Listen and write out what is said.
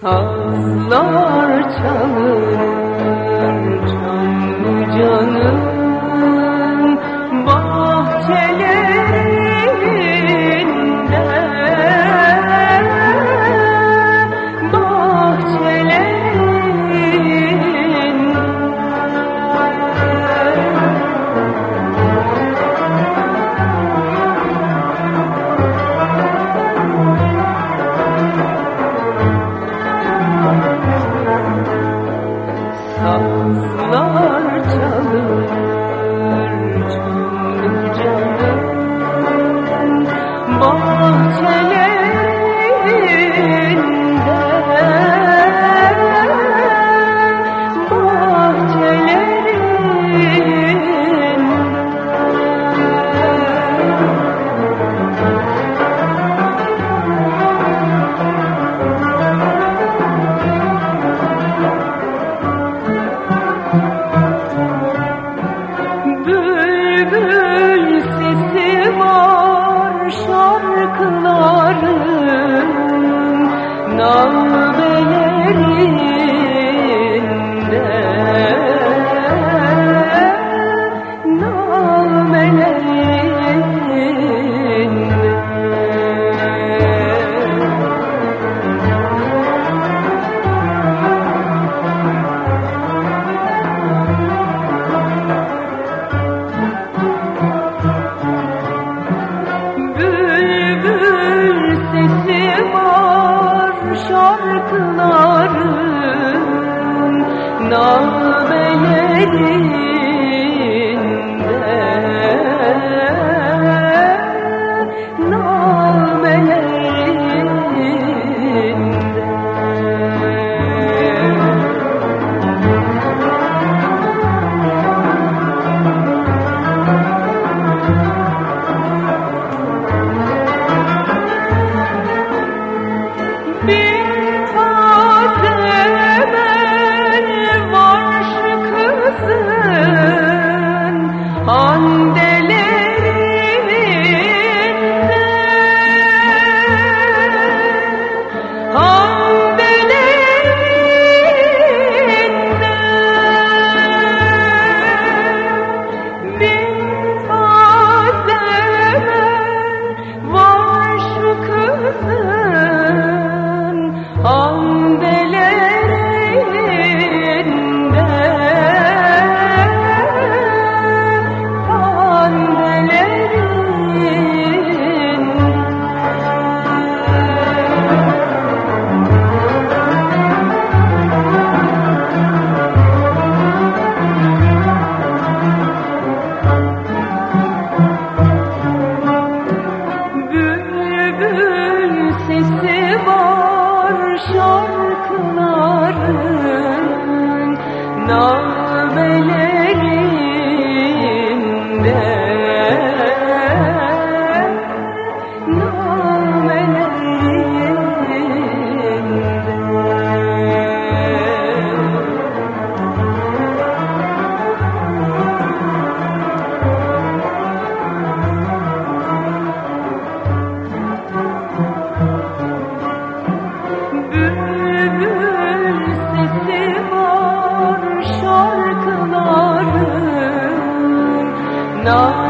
Sazlar çalır, çalır canım. yanaklarım Nağmeyeli Yaşasın handelerinde. Handelerinde. Bin tazeme var şu kızın. Handelerinde know